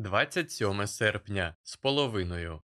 27 серпня з половиною.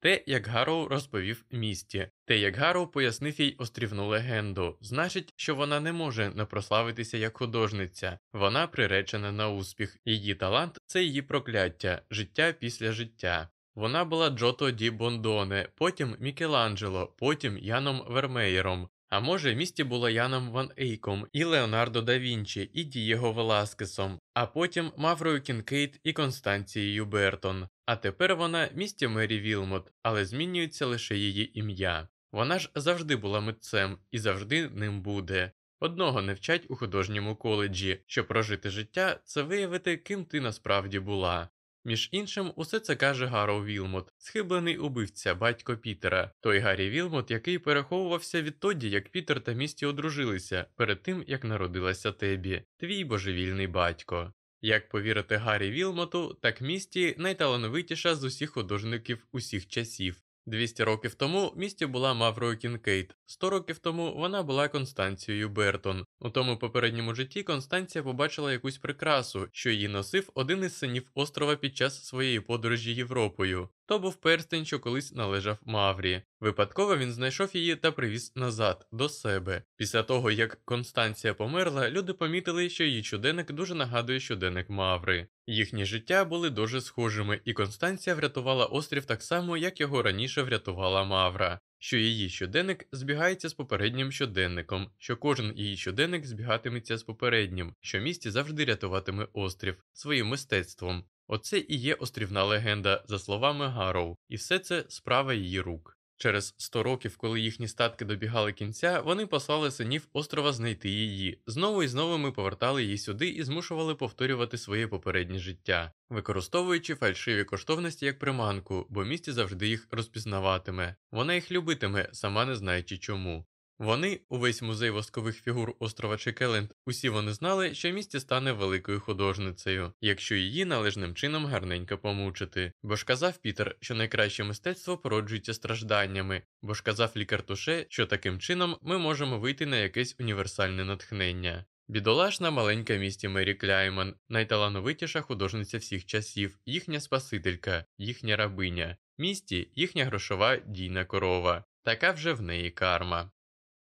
Те, як Гарроу розповів Місті, те, як Гарроу пояснив їй острівну легенду, значить, що вона не може не прославитися як художниця, вона приречена на успіх, її талант це її прокляття, життя після життя. Вона була Джото Ді Бондоне, потім Мікеланджело, потім Яном Вермеєром. А може, Місті була Яном Ван Ейком, і Леонардо да Вінчі, і Дієго Веласкесом, а потім Маврою Кінкейт і Констанцією Бертон. А тепер вона Місті Мері Вілмот, але змінюється лише її ім'я. Вона ж завжди була митцем і завжди ним буде. Одного не вчать у художньому коледжі, що прожити життя це виявити, ким ти насправді була. Між іншим, усе це каже Гаро Вілмот, схиблений убивця, батько Пітера, той Гаррі Вілмот, який переховувався відтоді, як Пітер та Місті одружилися, перед тим як народилася Тебі, твій божевільний батько. Як повірити Гаррі Вілмоту, так Місті найталановитіша з усіх художників усіх часів. 200 років тому Місті була Маврою Кінкейт, 100 років тому вона була Констанцією Бертон. У тому попередньому житті Констанція побачила якусь прикрасу, що її носив один із синів острова під час своєї подорожі Європою. То був перстень, що колись належав Маврі. Випадково він знайшов її та привіз назад до себе. Після того, як Констанція померла, люди помітили, що її щоденник дуже нагадує щоденник Маври. Їхні життя були дуже схожими, і Констанція врятувала острів так само, як його раніше врятувала Мавра. Що її щоденник збігається з попереднім щоденником, що кожен її щоденник збігатиметься з попереднім, що місті завжди рятуватиме острів своїм мистецтвом. Оце і є острівна легенда, за словами Гароу, і все це справа її рук. Через 100 років, коли їхні статки добігали кінця, вони послали синів острова знайти її. Знову і знову ми повертали її сюди і змушували повторювати своє попереднє життя, використовуючи фальшиві коштовності як приманку, бо місті завжди їх розпізнаватиме. Вона їх любитиме, сама не знаючи чому. Вони, увесь музей воскових фігур острова Чекеленд, усі вони знали, що місті стане великою художницею, якщо її належним чином гарненько помучити. Бо ж казав Пітер, що найкраще мистецтво породжується стражданнями, бо ж казав лікар Туше, що таким чином ми можемо вийти на якесь універсальне натхнення. Бідолашна маленька місті Мері Кляйман, найталановитіша художниця всіх часів, їхня спасителька, їхня рабиня, місті їхня грошова дійна корова. Така вже в неї карма.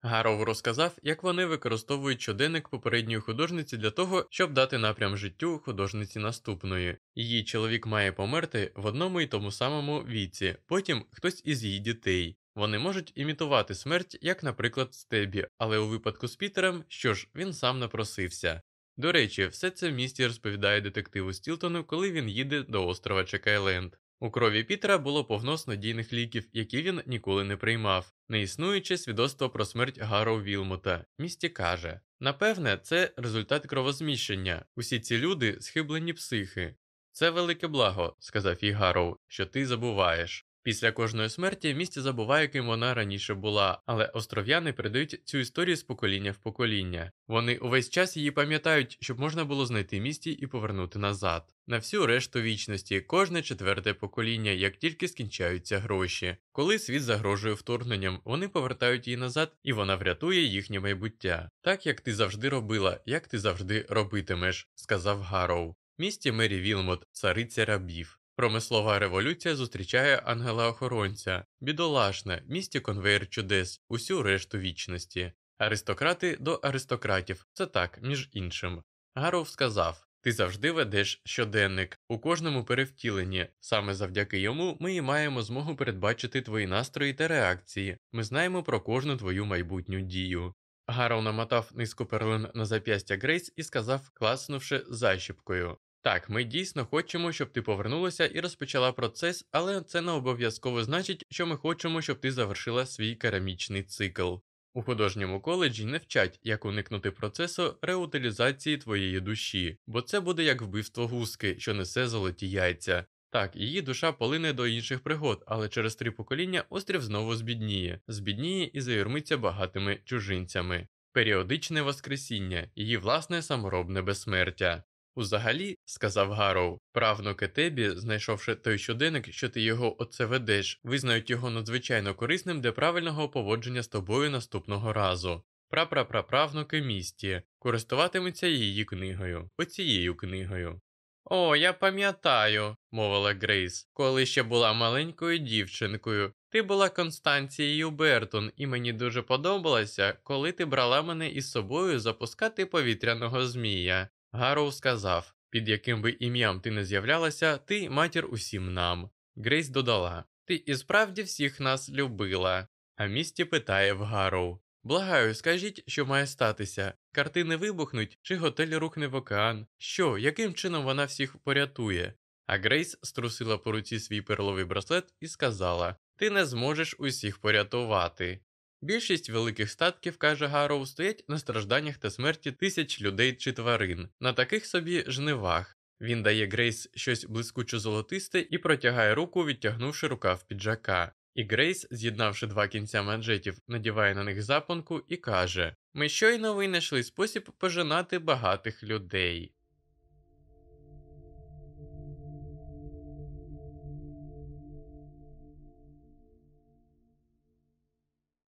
Гаров розказав, як вони використовують щоденник попередньої художниці для того, щоб дати напрям життю художниці наступної. Її чоловік має померти в одному і тому самому віці, потім хтось із її дітей. Вони можуть імітувати смерть, як, наприклад, Стебі, але у випадку з Пітером, що ж, він сам напросився. До речі, все це в місті розповідає детективу Стілтону, коли він їде до острова Чекайленд. У крові Пітера було повно снодійних ліків, які він ніколи не приймав, не існуюче свідоцтво про смерть Гарроу Вілмота. Місті каже: напевне, це результат кровозміщення. Усі ці люди схиблені психи. Це велике благо, сказав їй Гарроу, що ти забуваєш. Після кожної смерті місті забуває, ким вона раніше була, але остров'яни передають цю історію з покоління в покоління. Вони увесь час її пам'ятають, щоб можна було знайти місті і повернути назад. На всю решту вічності, кожне четверте покоління, як тільки скінчаються гроші. Коли світ загрожує вторгненням, вони повертають її назад, і вона врятує їхнє майбуття. Так як ти завжди робила, як ти завжди робитимеш, сказав Гарроу. Місті Мері Вілмот, цариця рабів. Промислова революція зустрічає ангела-охоронця, бідолашне, місті конвейер чудес, усю решту вічності. Аристократи до аристократів це так, між іншим. Гаров сказав ти завжди ведеш щоденник у кожному перевтіленні. Саме завдяки йому ми і маємо змогу передбачити твої настрої та реакції. Ми знаємо про кожну твою майбутню дію. Гаров намотав низку перлин на зап'ястя Грейс і сказав, класнувши защіпкою так, ми дійсно хочемо, щоб ти повернулася і розпочала процес, але це не обов'язково значить, що ми хочемо, щоб ти завершила свій керамічний цикл. У художньому коледжі не вчать, як уникнути процесу реутилізації твоєї душі, бо це буде як вбивство гуски, що несе золоті яйця. Так, її душа полине до інших пригод, але через три покоління острів знову збідніє, збідніє і заюрмиться багатими чужинцями. Періодичне воскресіння, її власне саморобне безсмертя. Узагалі, сказав Гарроу, правнуки Тебі, знайшовши той щоденник, що ти його оце ведеш, визнають його надзвичайно корисним для правильного поводження з тобою наступного разу. Прапрапраправнуки місті користуватимуться її книгою, оцією книгою. О, я пам'ятаю, мовила Грейс, коли ще була маленькою дівчинкою. Ти була Констанцією Бертон, і мені дуже подобалося, коли ти брала мене із собою запускати повітряного змія. Гарроу сказав, під яким би ім'ям ти не з'являлася, ти матір усім нам. Грейс додала: Ти і справді всіх нас любила. А місті питає в Гарроу. Благаю, скажіть, що має статися. Картини вибухнуть, чи готель рухне в океан? Що, яким чином вона всіх порятує? А Грейс струсила по руці свій перловий браслет і сказала: Ти не зможеш усіх порятувати. Більшість великих статків, каже Гарроу, стоять на стражданнях та смерті тисяч людей чи тварин, на таких собі жнивах. Він дає Грейс щось блискуче золотисте і протягає руку, відтягнувши рукав піджака. І Грейс, з'єднавши два кінця манжетів, надіває на них запонку і каже: Ми щойно винайшли спосіб пожинати багатих людей.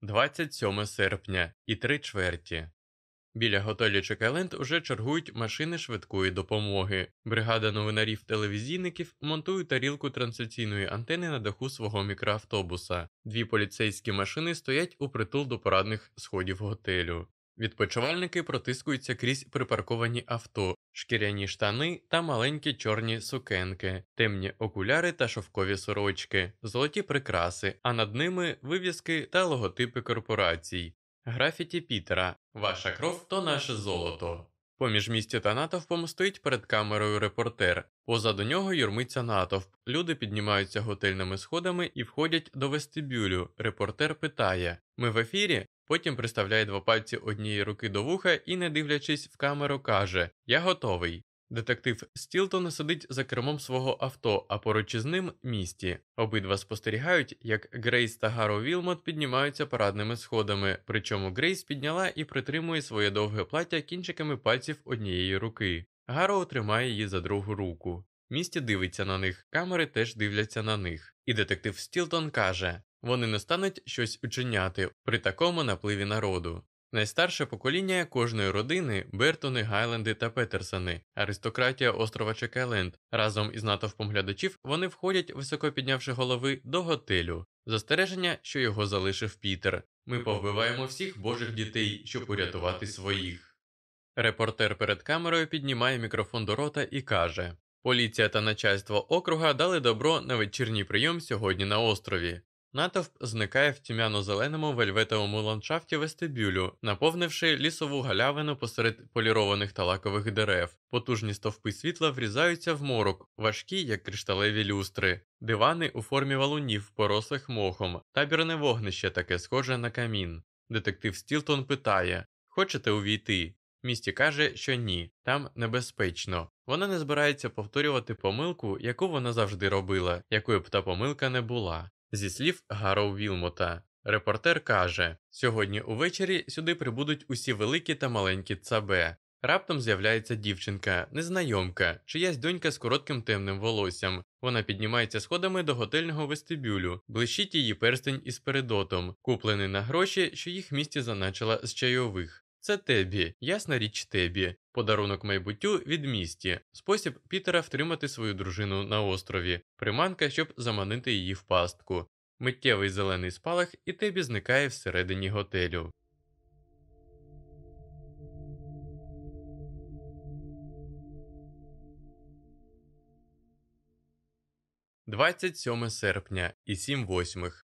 Двадцять сьоме серпня і три чверті. Біля готелі Чекаленд уже чергують машини швидкої допомоги. Бригада новинарів телевізійників монтує тарілку трансляційної антени на даху свого мікроавтобуса. Дві поліцейські машини стоять у притул до порадних сходів готелю. Відпочивальники протискуються крізь припарковані авто, шкіряні штани та маленькі чорні сукенки, темні окуляри та шовкові сорочки, золоті прикраси, а над ними вивіски та логотипи корпорацій. Графіті Пітера Ваша кров то наше золото. Поміж Місті та натовпом стоїть перед камерою репортер. Позаду нього юрмиться натовп. Люди піднімаються готельними сходами і входять до вестибюлю. Репортер питає: Ми в ефірі? Потім приставляє два пальці однієї руки до вуха і, не дивлячись в камеру, каже: Я готовий. Детектив Стілтон сидить за кермом свого авто, а поруч із ним Місті. Обидва спостерігають, як Грейс та Гаро Вілмот піднімаються парадними сходами, причому Грейс підняла і притримує своє довге плаття кінчиками пальців однієї руки. Гаро тримає її за другу руку. Місті дивиться на них, камери теж дивляться на них. І детектив Стілтон каже: вони не стануть щось учиняти при такому напливі народу. Найстарше покоління кожної родини Бертони, Гайленди та Петерсони, аристократія острова Чекайленд. Разом із натовпом глядачів вони входять, високо піднявши голови, до готелю. Застереження, що його залишив Пітер. Ми повбиваємо всіх божих дітей, щоб урятувати своїх. Репортер перед камерою піднімає мікрофон до рота і каже: Поліція та начальство округа дали добро на вечірній прийом сьогодні на острові. Натовп зникає в тьмяно-зеленому вельветовому ландшафті вестибюлю, наповнивши лісову галявину посеред полірованих та лакових дерев. Потужні стовпи світла врізаються в морок, важкі, як кришталеві люстри, дивани у формі валунів, порослих мохом, табірне вогнище таке схоже на камін. Детектив Стілтон питає: Хочете увійти? Місті каже, що ні, там небезпечно. Вона не збирається повторювати помилку, яку вона завжди робила, якою б та помилка не була. Зі слів Гарроу Вілмота, репортер каже: сьогодні увечері сюди прибудуть усі великі та маленькі цабе. Раптом з'являється дівчинка, незнайомка, чиясь донька з коротким темним волоссям. Вона піднімається сходами до готельного вестибюлю, блищить її перстень із передотом, куплений на гроші, що їх місті заначила з чайових. Це Тебі, ясна річ Тебі, подарунок майбуттю від місті, спосіб Пітера втримати свою дружину на острові, приманка, щоб заманити її в пастку. Миттєвий зелений спалах, і Тебі зникає всередині готелю. Двадцять сьоме серпня і сім восьмих.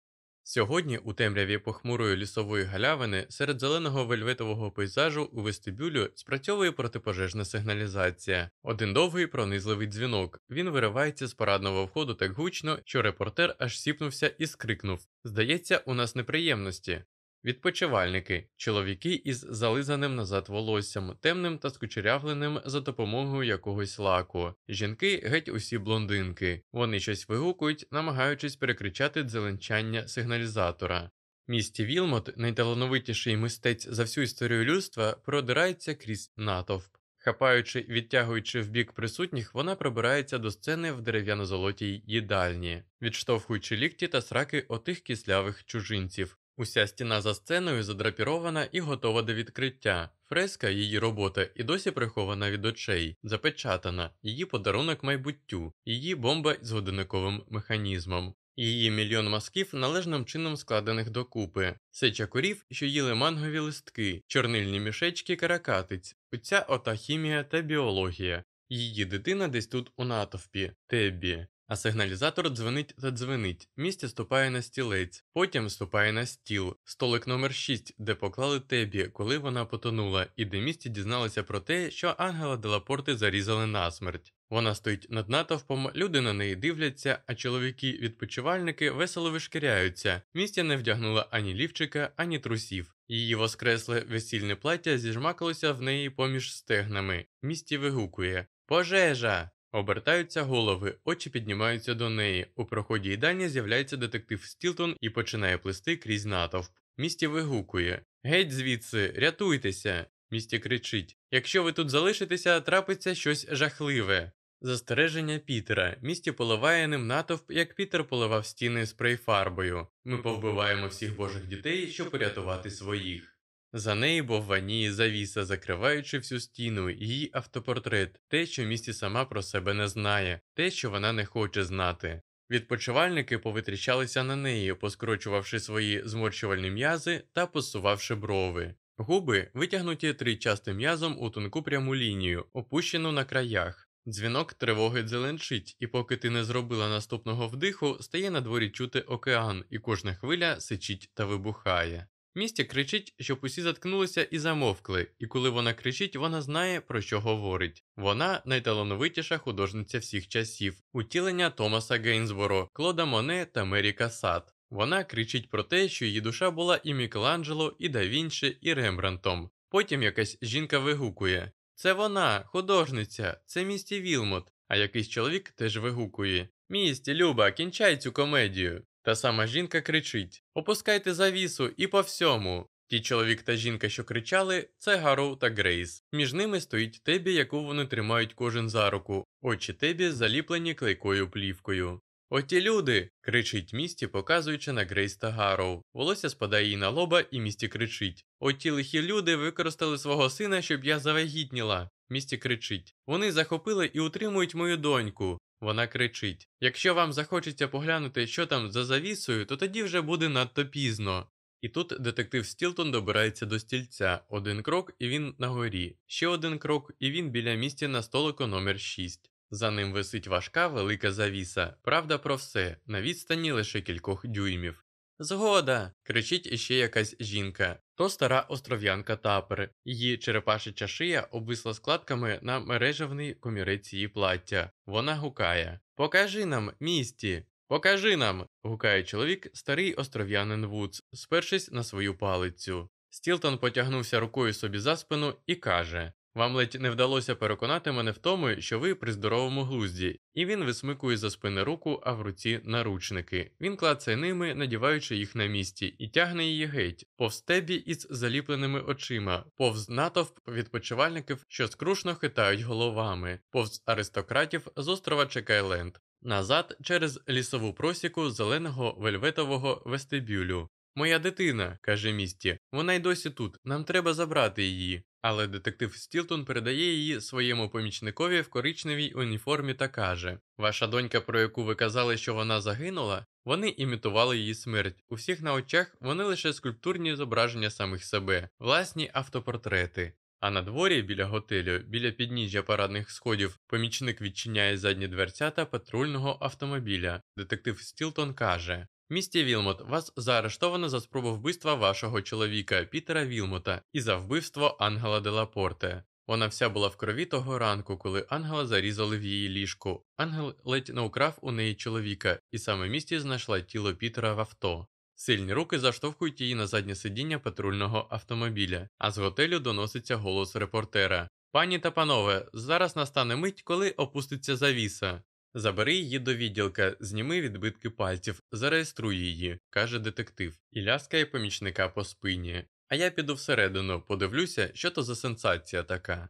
Сьогодні, у темряві похмурої лісової галявини, серед зеленого вельветового пейзажу у вестибюлю спрацьовує протипожежна сигналізація. Один довгий пронизливий дзвінок. Він виривається з парадного входу так гучно, що репортер аж сіпнувся і скрикнув: Здається, у нас неприємності. Відпочивальники, чоловіки із зализаним назад волоссям, темним та скучерявленим за допомогою якогось лаку, жінки геть усі блондинки. Вони щось вигукують, намагаючись перекричати дзеленчання сигналізатора. Місті Вілмот, найталановитіший мистець за всю історію людства, продирається крізь натовп. Хапаючи, відтягуючи в бік присутніх, вона пробирається до сцени в дерев'яно-золотій їдальні, відштовхуючи лікті та сраки отих кислявих чужинців, Уся стіна за сценою задрапірована і готова до відкриття. Фреска, її робота і досі прихована від очей, запечатана, її подарунок майбуттю, її бомба з годинниковим механізмом. Її мільйон мазків належним чином складених докупи, сеча корів, що їли мангові листки, чорнильні мішечки каракатиць, оця ота хімія та біологія. Її дитина десь тут у натовпі, Теббі. А сигналізатор дзвонить та дзвонить. Місті ступає на стілець, потім ступає на стіл, столик номер 6 де поклали Тебі, коли вона потонула, і де місті дізналися про те, що Ангела Делапорти зарізали насмерть. Вона стоїть над натовпом, люди на неї дивляться, а чоловіки-відпочивальники весело вишкіряються. Місті не вдягнула ані лівчика, ані трусів. Її воскресле весільне плаття зіжмакалося в неї поміж стегнами. Місті вигукує Пожежа! Обертаються голови, очі піднімаються до неї. У проході їдальні з'являється детектив Стілтон і починає плисти крізь натовп. Місті вигукує Геть звідси, рятуйтеся. Місті кричить Якщо ви тут залишитеся, трапиться щось жахливе. Застереження Пітера. Місті поливає ним натовп, як Пітер поливав стіни спрейфарбою. Ми повбиваємо всіх божих дітей, щоб порятувати своїх. За неї бовваніє завіса, закриваючи всю стіну, її автопортрет, те, що місті сама про себе не знає, те, що вона не хоче знати. Відпочивальники повитрічалися на неї, поскорочувавши свої зморщувальні м'язи та посувавши брови. Губи витягнуті тричастим м'язом у тонку пряму лінію, опущену на краях. Дзвінок тривоги дзеленчить, і поки ти не зробила наступного вдиху, стає на дворі чути океан, і кожна хвиля сичить та вибухає. Місті кричить, щоб усі заткнулися і замовкли, і коли вона кричить, вона знає, про що говорить. Вона найталановитіша художниця всіх часів, утілення Томаса Гейнсборо, Клода Моне та Мері Касат. Вона кричить про те, що її душа була і Мікеланджело, і да Вінчі, і Рембрантом. Потім якась жінка вигукує: Це вона, художниця, це Місті Вілмот. А якийсь чоловік теж вигукує: Місті, люба, кінчай цю комедію. Та сама жінка кричить: Опускайте завісу і по всьому. Ті чоловік та жінка, що кричали, це Гароу та Грейс. Між ними стоїть Тебі, яку вони тримають кожен за руку, очі Тебі заліплені клейкою плівкою. Оті люди. кричить місті, показуючи на Грейс та Гароу. Волосся спадає їй на лоба, і місті кричить: Оті лихі люди використали свого сина, щоб я завагітніла. Місті кричить: Вони захопили і утримують мою доньку. Вона кричить: Якщо вам захочеться поглянути, що там за завісою, то тоді вже буде надто пізно. І тут детектив Стілтон добирається до стільця. Один крок, і він на горі. Ще один крок, і він біля місця на столику номер 6 За ним висить важка велика завіса. Правда про все, на відстані лише кількох дюймів. Згода. кричить іще якась жінка. То стара остров'янка тапер. Її черепашича шия обвисла складками на мережевний комірець її плаття. Вона гукає Покажи нам, місті. Покажи нам. гукає чоловік, старий остров'янин Вудс, спершись на свою палицю. Стілтон потягнувся рукою собі за спину і каже вам ледь не вдалося переконати мене в тому, що ви при здоровому глузді, і він висмикує за спини руку, а в руці наручники. Він клацає ними, надіваючи їх на місці, і тягне її геть, повз тебі із заліпленими очима, повз натовп відпочивальників, що скрушно хитають головами, повз аристократів з острова Чекайленд, назад через лісову просіку зеленого вельветового вестибюлю. Моя дитина, каже місті, вона й досі тут, нам треба забрати її. Але детектив Стілтон передає її своєму помічникові в коричневій уніформі та каже: Ваша донька, про яку ви казали, що вона загинула, вони імітували її смерть. У всіх на очах вони лише скульптурні зображення самих себе, власні автопортрети. А надворі біля готелю, біля підніжжя парадних сходів, помічник відчиняє задні дверцята патрульного автомобіля. Детектив Стілтон каже: Місті Вілмот, вас заарештовано за спробу вбивства вашого чоловіка Пітера Вілмота і за вбивство Ангела Делапорте. Вона вся була в крові того ранку, коли Ангела зарізали в її ліжку. Ангел ледь не украв у неї чоловіка, і саме Місті знайшла тіло Пітера в авто. Сильні руки заштовхують її на заднє сидіння патрульного автомобіля, а з готелю доноситься голос репортера. Пані та панове, зараз настане мить, коли опуститься завіса. Забери її до відділка, зніми відбитки пальців, зареєструй її, каже детектив, і ляскає помічника по спині. А я піду всередину, подивлюся, що то за сенсація така.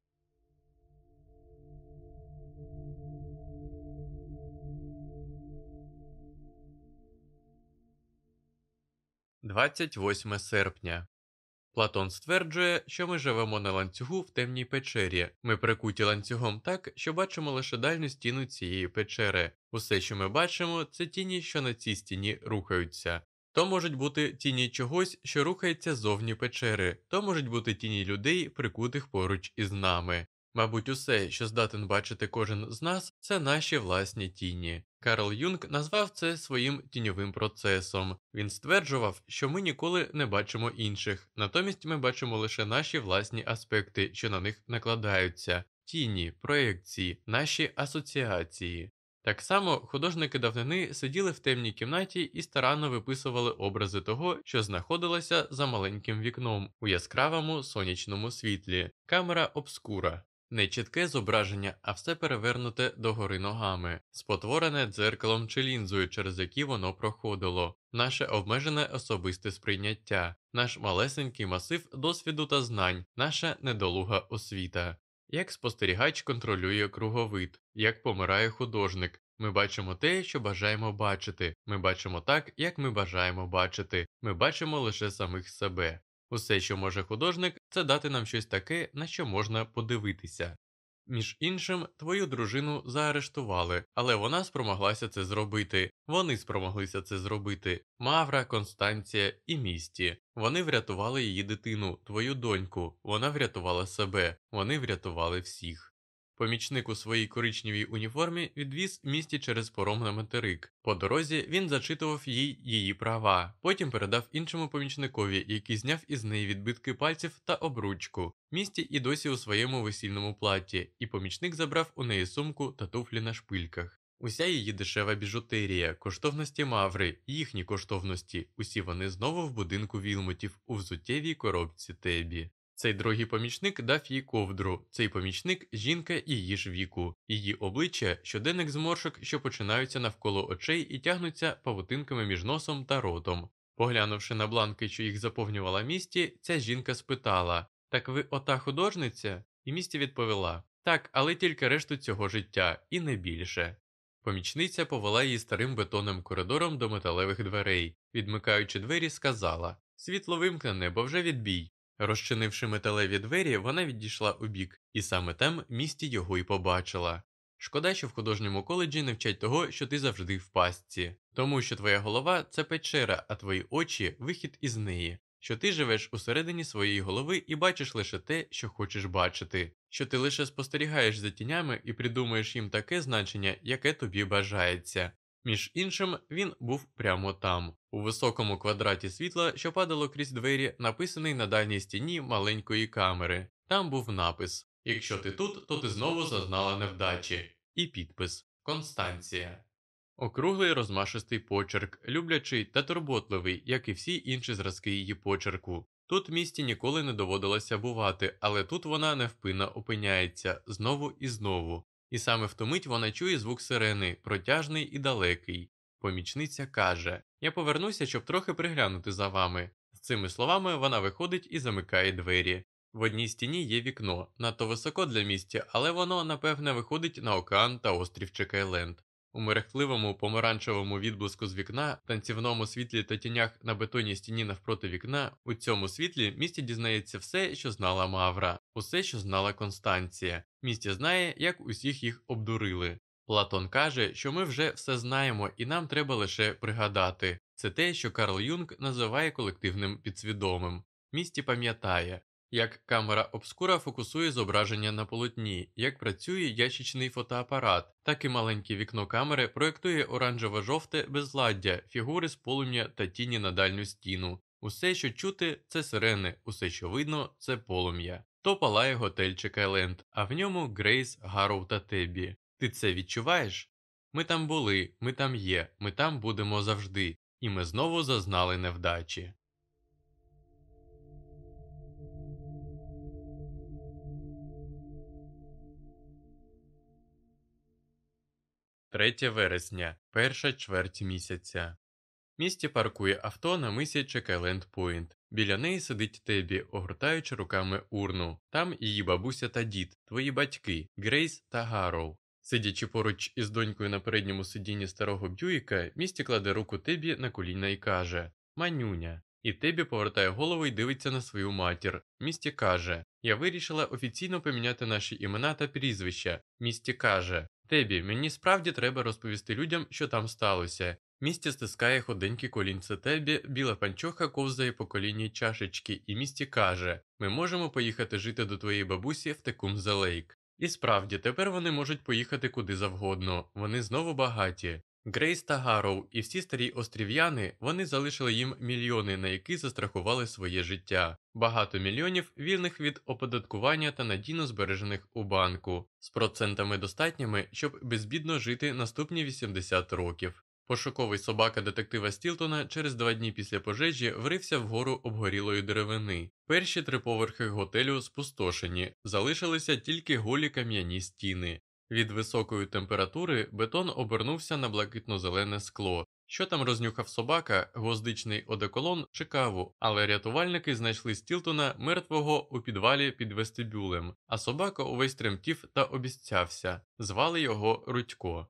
28 серпня. Платон стверджує, що ми живемо на ланцюгу в темній печері. Ми прикуті ланцюгом так, що бачимо лише дальню стіну цієї печери. Усе, що ми бачимо, це тіні, що на цій стіні рухаються. То можуть бути тіні чогось, що рухається зовні печери, то можуть бути тіні людей, прикутих поруч із нами. Мабуть, усе, що здатен бачити кожен з нас, це наші власні тіні. Карл Юнг назвав це своїм тіньовим процесом. Він стверджував, що ми ніколи не бачимо інших, натомість ми бачимо лише наші власні аспекти, що на них накладаються, тіні, проекції, наші асоціації. Так само художники давнини сиділи в темній кімнаті і старанно виписували образи того, що знаходилося за маленьким вікном у яскравому сонячному світлі, камера обскура. Не чітке зображення, а все перевернуте догори ногами, спотворене дзеркалом чи лінзою, через які воно проходило, наше обмежене особисте сприйняття, наш малесенький масив досвіду та знань, наша недолуга освіта. Як спостерігач контролює круговид, як помирає художник. Ми бачимо те, що бажаємо бачити, ми бачимо так, як ми бажаємо бачити, ми бачимо лише самих себе. Усе, що може художник, це дати нам щось таке, на що можна подивитися. Між іншим, твою дружину заарештували, але вона спромоглася це зробити. Вони спромоглися це зробити. Мавра, Констанція і місті. Вони врятували її дитину, твою доньку. Вона врятувала себе, вони врятували всіх. Помічник у своїй коричневій уніформі відвіз місті через пором на материк. По дорозі він зачитував їй її права, потім передав іншому помічникові, який зняв із неї відбитки пальців та обручку. Місті і досі у своєму весільному платі, і помічник забрав у неї сумку та туфлі на шпильках. Уся її дешева біжутерія, коштовності маври, їхні коштовності, усі вони знову в будинку Вілмотів у взуттєвій коробці Тебі. Цей другий помічник дав їй ковдру, цей помічник жінка її ж віку, її обличчя щоденник зморшок, що починаються навколо очей і тягнуться павутинками між носом та ротом. Поглянувши на бланки, що їх заповнювала місті, ця жінка спитала Так ви ота художниця? І місті відповіла Так, але тільки решту цього життя, і не більше. Помічниця повела її старим бетонним коридором до металевих дверей, відмикаючи двері, сказала Світло вимкнене, бо вже відбій. Розчинивши металеві двері, вона відійшла у бік, і саме там місті його й побачила. Шкода, що в художньому коледжі не вчать того, що ти завжди в пастці, тому що твоя голова це печера, а твої очі вихід із неї, що ти живеш усередині своєї голови і бачиш лише те, що хочеш бачити, що ти лише спостерігаєш за тінями і придумуєш їм таке значення, яке тобі бажається. Між іншим, він був прямо там, у високому квадраті світла, що падало крізь двері, написаний на дальній стіні маленької камери. Там був напис Якщо ти тут, то ти знову зазнала невдачі. І підпис Констанція. Округлий розмашистий почерк, люблячий та турботливий, як і всі інші зразки її почерку. Тут місті ніколи не доводилося бувати, але тут вона невпинно опиняється знову і знову, і саме в ту мить вона чує звук сирени, протяжний і далекий. Помічниця каже Я повернуся, щоб трохи приглянути за вами. З цими словами вона виходить і замикає двері. В одній стіні є вікно, надто високо для місця, але воно, напевне, виходить на океан та острів Чекайленд. У мерехтливому помаранчевому відблиску з вікна, танцівному світлі та тінях на бетонній стіні навпроти вікна, у цьому світлі місті дізнається все, що знала Мавра, усе, що знала Констанція. Місті знає, як усіх їх обдурили. Платон каже, що ми вже все знаємо і нам треба лише пригадати. Це те, що Карл Юнг називає колективним підсвідомим. Місті пам'ятає, як камера обскура фокусує зображення на полотні, як працює ящичний фотоапарат, так і маленьке вікно камери проєктує оранжево-жовте безладдя, фігури з полум'я та тіні на дальню стіну. Усе, що чути, це сирени, усе, що видно, це полум'я. То палає готель Чекайленд, а в ньому Грейс, Гарроу та Тебі. Ти це відчуваєш? Ми там були, ми там є, ми там будемо завжди, і ми знову зазнали невдачі. 3 вересня, перша чверть місяця. Місті паркує авто на мисі Чекайленд Пойнт. Біля неї сидить Тебі, огортаючи руками урну. Там її бабуся та дід, твої батьки, Грейс та Гарроу. Сидячи поруч із донькою на передньому сидінні старого Б'юїка, місті кладе руку Тебі на коліна і каже Манюня. і Тебі повертає голову і дивиться на свою матір. Місті каже: Я вирішила офіційно поміняти наші імена та прізвища. Місті каже: Тебі, мені справді треба розповісти людям, що там сталося. Місті стискає худенькі колінце Тебі, біла панчоха ковзає по коліні чашечки, і місті каже: Ми можемо поїхати жити до твоєї бабусі в Текумзе Лейк. І справді, тепер вони можуть поїхати куди завгодно, вони знову багаті. Грейс та Гарроу і всі старі острів'яни вони залишили їм мільйони, на які застрахували своє життя, багато мільйонів вільних від оподаткування та надійно збережених у банку, з процентами достатніми, щоб безбідно жити наступні 80 років. Пошуковий собака детектива Стілтона через два дні після пожежі врився вгору обгорілої деревини. Перші три поверхи готелю спустошені, залишилися тільки голі кам'яні стіни. Від високої температури бетон обернувся на блакитно-зелене скло. Що там рознюхав собака, гвоздичний одеколон чи каву, але рятувальники знайшли Стілтона мертвого у підвалі під вестибюлем, а собака увесь тремтів та обіцявся. Звали його Рудько.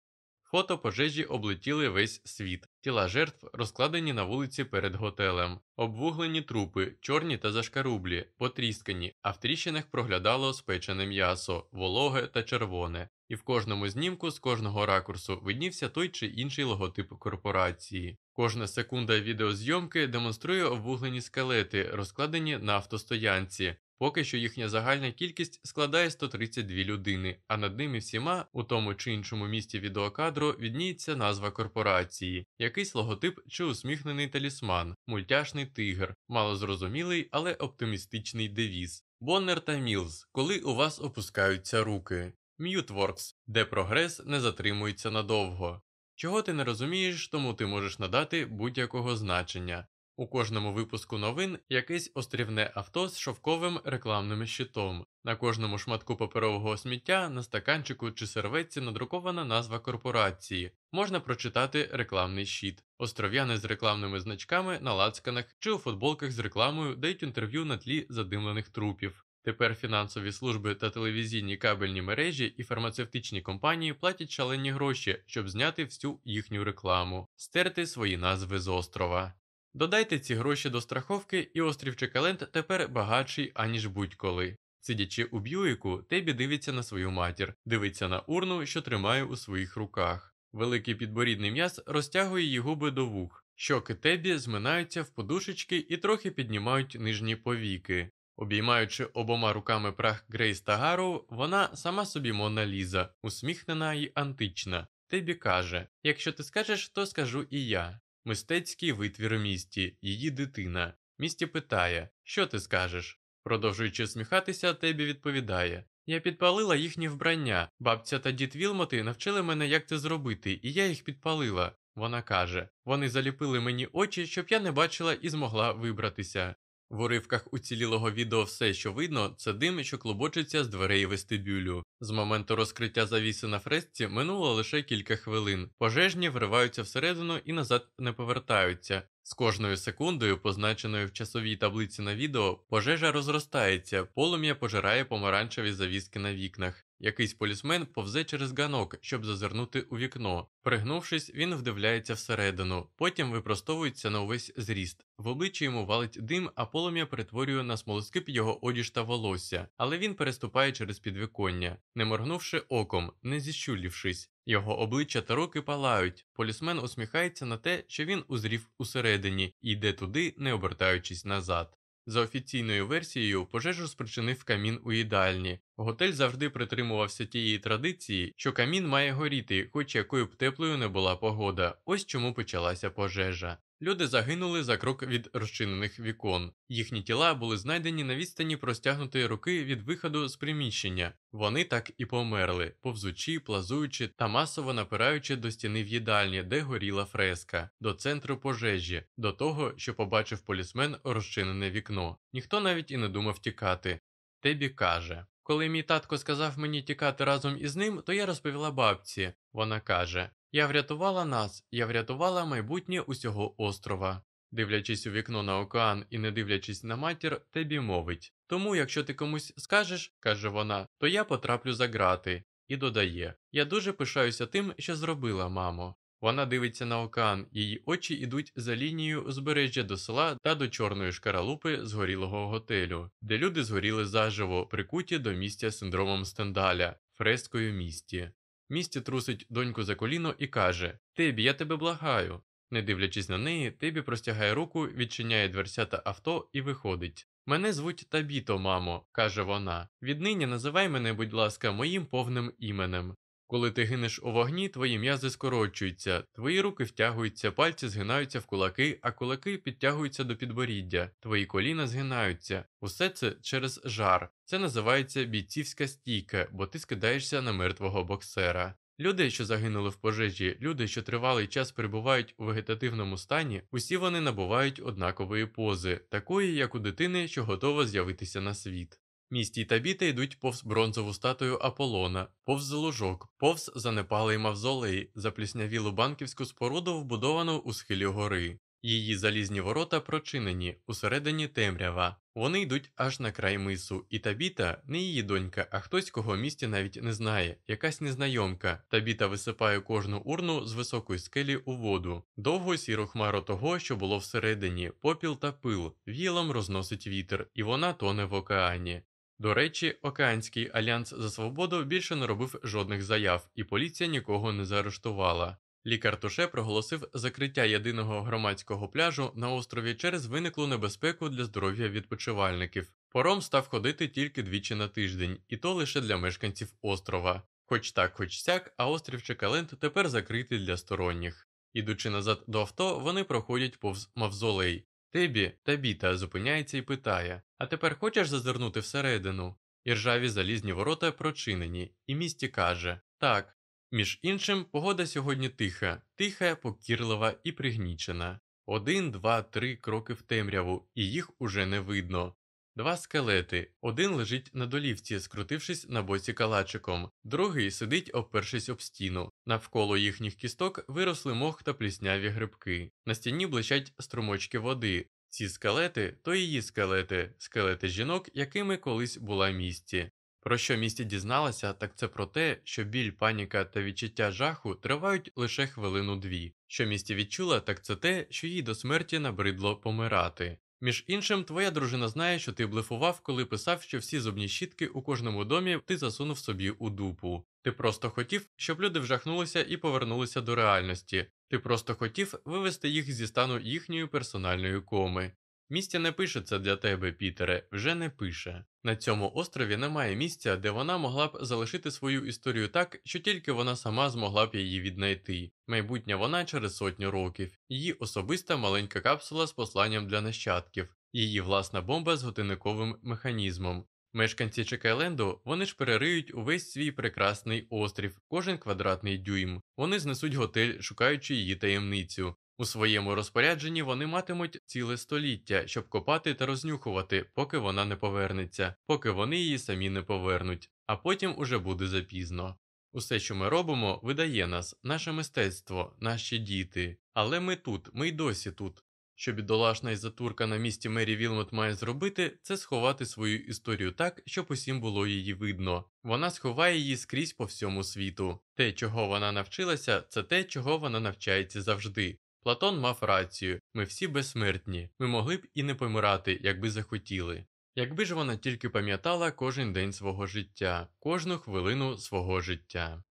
Фото пожежі облетіли весь світ. Тіла жертв розкладені на вулиці перед готелем, обвуглені трупи, чорні та зашкарублі, потріскані, а в тріщинах проглядало спечене м'ясо, вологе та червоне, і в кожному знімку з кожного ракурсу виднівся той чи інший логотип корпорації. Кожна секунда відеозйомки демонструє обвуглені скелети, розкладені на автостоянці, Поки що їхня загальна кількість складає 132 людини, а над ними всіма, у тому чи іншому місці відеокадру, видніється назва корпорації, якийсь логотип чи усміхнений талісман, мультяшний тигр, малозрозумілий, але оптимістичний девіз. Боннер та Мілз, коли у вас опускаються руки. М'ютворкс, де прогрес не затримується надовго. Чого ти не розумієш, тому ти можеш надати будь-якого значення. У кожному випуску новин якесь острівне авто з шовковим рекламним щитом. На кожному шматку паперового сміття на стаканчику чи серветці надрукована назва корпорації. Можна прочитати рекламний щит. Остров'яни з рекламними значками на лацканах чи у футболках з рекламою дають інтерв'ю на тлі задимлених трупів. Тепер фінансові служби та телевізійні кабельні мережі і фармацевтичні компанії платять шалені гроші, щоб зняти всю їхню рекламу, стерти свої назви з острова. Додайте ці гроші до страховки, і острів Чекаленд тепер багатший, аніж будь-коли. Сидячи у Б'юїку, Тебі дивиться на свою матір, дивиться на урну, що тримає у своїх руках. Великий підборідний м'яс розтягує її губи до вух. Щоки Тебі зминаються в подушечки і трохи піднімають нижні повіки. Обіймаючи обома руками прах Грейс та Гарроу, вона сама собі Мона Ліза, усміхнена і антична. Тебі каже: Якщо ти скажеш, то скажу і я. Мистецький витвір у місті, її дитина. Місті питає, що ти скажеш? Продовжуючи сміхатися, Тебі відповідає: Я підпалила їхні вбрання. Бабця та дід Вілмоти навчили мене, як це зробити, і я їх підпалила. Вона каже: Вони заліпили мені очі, щоб я не бачила і змогла вибратися. В уривках уцілілого відео все, що видно, це дим, що клубочиться з дверей вестибюлю. З моменту розкриття завіси на фресці минуло лише кілька хвилин. Пожежні вриваються всередину і назад не повертаються. З кожною секундою, позначеною в часовій таблиці на відео, пожежа розростається, полум'я пожирає помаранчеві завіски на вікнах. Якийсь полісмен повзе через ганок, щоб зазирнути у вікно. Пригнувшись, він вдивляється всередину, потім випростовується на увесь зріст. В обличчі йому валить дим, а полум'я перетворює на смолоскип його одіж та волосся, але він переступає через підвіконня, не моргнувши оком, не зіщулівшись. Його обличчя та руки палають. Полісмен усміхається на те, що він узрів усередині і йде туди, не обертаючись назад. За офіційною версією, пожежу спричинив камін у їдальні. Готель завжди притримувався тієї традиції, що камін має горіти, хоч якою б теплою не була погода. Ось чому почалася пожежа. Люди загинули за крок від розчинених вікон. Їхні тіла були знайдені на відстані простягнутої руки від виходу з приміщення. Вони так і померли, повзучи, плазуючи та масово напираючи до стіни в їдальні, де горіла фреска, до центру пожежі, до того, що побачив полісмен розчинене вікно. Ніхто навіть і не думав тікати. Тебі каже. Коли мій татко сказав мені тікати разом із ним, то я розповіла бабці. Вона каже: Я врятувала нас, я врятувала майбутнє усього острова. Дивлячись у вікно на океан і не дивлячись на матір, Тебі мовить. Тому, якщо ти комусь скажеш, каже вона, то я потраплю за грати. І додає: Я дуже пишаюся тим, що зробила, мамо. Вона дивиться на океан, її очі йдуть за лінією узбережжя до села та до чорної шкаралупи згорілого готелю, де люди згоріли заживо, прикуті до місця синдромом Стендаля, фрескою місті. Місті трусить доньку за коліно і каже Тебі, я тебе благаю. Не дивлячись на неї, Тебі простягає руку, відчиняє дверцята авто і виходить. Мене звуть Табіто, мамо, каже вона. Віднині називай мене, будь ласка, моїм повним іменем. Коли ти гинеш у вогні, твої м'язи скорочуються, твої руки втягуються, пальці згинаються в кулаки, а кулаки підтягуються до підборіддя, твої коліна згинаються. Усе це через жар. Це називається бійцівська стійка, бо ти скидаєшся на мертвого боксера. Люди, що загинули в пожежі, люди, що тривалий час перебувають у вегетативному стані, усі вони набувають однакової пози, такої, як у дитини, що готова з'явитися на світ. Місті й табіта йдуть повз бронзову статую Аполлона, повз залужок, повз занепалий мавзолей, запліснявілу банківську споруду, вбудовану у схилі гори. Її залізні ворота прочинені, усередині темрява. Вони йдуть аж на край мису, і табіта не її донька, а хтось, кого місті навіть не знає, якась незнайомка. Табіта висипає кожну урну з високої скелі у воду, довгу сіру хмару того, що було всередині, попіл та пил, вілом розносить вітер, і вона тоне в океані. До речі, Океанський альянс за свободу більше не робив жодних заяв, і поліція нікого не заарештувала. Лікар Туше проголосив закриття єдиного громадського пляжу на острові через виниклу небезпеку для здоров'я відпочивальників. Пором став ходити тільки двічі на тиждень, і то лише для мешканців острова. Хоч так, хоч сяк, а острів Чекалент тепер закритий для сторонніх. Ідучи назад до авто, вони проходять повз мавзолей. Тебі Табіта зупиняється і питає: А тепер хочеш зазирнути всередину? І ржаві залізні ворота прочинені, і місті каже Так. Між іншим, погода сьогодні тиха, тиха, покірлива і пригнічена. Один, два, три кроки в темряву, і їх уже не видно. Два скелети. Один лежить на долівці, скрутившись на боці калачиком, другий сидить, обпершись об стіну. Навколо їхніх кісток виросли мох та плісняві грибки. На стіні блищать струмочки води. Ці скелети то її скелети, скелети жінок, якими колись була місті. Про що місті дізналася, так це про те, що біль, паніка та відчуття жаху тривають лише хвилину-дві. Що місті відчула, так це те, що їй до смерті набридло помирати. Між іншим, твоя дружина знає, що ти блефував, коли писав, що всі зубні щітки у кожному домі ти засунув собі у дупу. Ти просто хотів, щоб люди вжахнулися і повернулися до реальності. Ти просто хотів вивести їх зі стану їхньої персональної коми. Містя не пише це для тебе, Пітере, вже не пише. На цьому острові немає місця, де вона могла б залишити свою історію так, що тільки вона сама змогла б її віднайти. Майбутня вона через сотню років, її особиста маленька капсула з посланням для нащадків, її власна бомба з годинниковим механізмом. Мешканці Чекайленду вони ж перериють увесь свій прекрасний острів, кожен квадратний дюйм. Вони знесуть готель, шукаючи її таємницю. У своєму розпорядженні вони матимуть ціле століття, щоб копати та рознюхувати, поки вона не повернеться, поки вони її самі не повернуть, а потім уже буде запізно. Усе, що ми робимо, видає нас, наше мистецтво, наші діти. Але ми тут, ми й досі тут. Що бідолашна і затурка на місці Мері Вілмот має зробити, це сховати свою історію так, щоб усім було її видно. Вона сховає її скрізь по всьому світу. Те, чого вона навчилася, це те, чого вона навчається завжди. Платон мав рацію ми всі безсмертні, ми могли б і не помирати, якби захотіли. Якби ж вона тільки пам'ятала кожен день свого життя, кожну хвилину свого життя.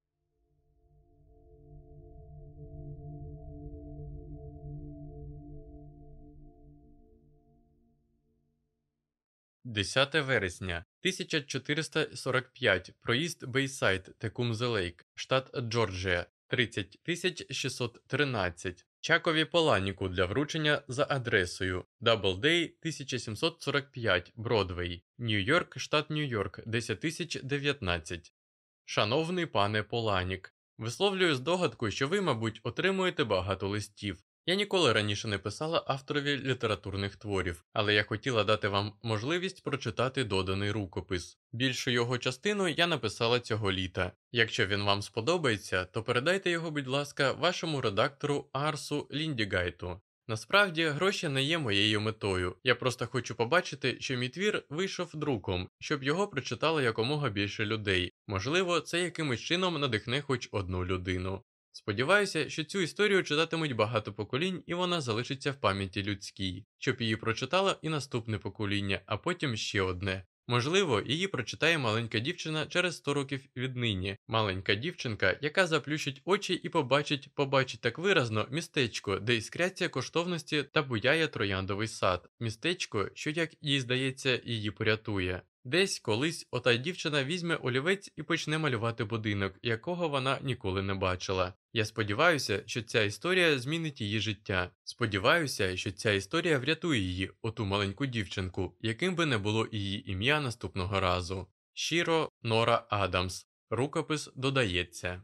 10 вересня 1445 проїзд Бейсайд Текумзелейк, штат Джорджія 30 613 Чакові Поланіку для вручення за адресою Doubleday 1745 Бродвей, Нью-Йорк, штат Нью-Йорк 10019. Шановний пане Поланік, висловлюю здогадку, що ви, мабуть, отримуєте багато листів. Я ніколи раніше не писала авторові літературних творів, але я хотіла дати вам можливість прочитати доданий рукопис. Більшу його частину я написала цього літа. Якщо він вам сподобається, то передайте його, будь ласка, вашому редактору Арсу Ліндігайту. Насправді, гроші не є моєю метою. Я просто хочу побачити, що мій твір вийшов друком, щоб його прочитало якомога більше людей. Можливо, це якимось чином надихне хоч одну людину. Сподіваюся, що цю історію читатимуть багато поколінь, і вона залишиться в пам'яті людській, щоб її прочитало і наступне покоління, а потім ще одне. Можливо, її прочитає маленька дівчина через 100 років віднині. Маленька дівчинка, яка заплющить очі і побачить, побачить так виразно містечко, де іскряться коштовності та буяє трояндовий сад. Містечко, що, як їй здається, її порятує. Десь колись ота дівчина візьме олівець і почне малювати будинок, якого вона ніколи не бачила. Я сподіваюся, що ця історія змінить її життя. Сподіваюся, що ця історія врятує її, оту маленьку дівчинку, яким би не було її ім'я наступного разу. Щиро Нора Адамс. Рукопис додається.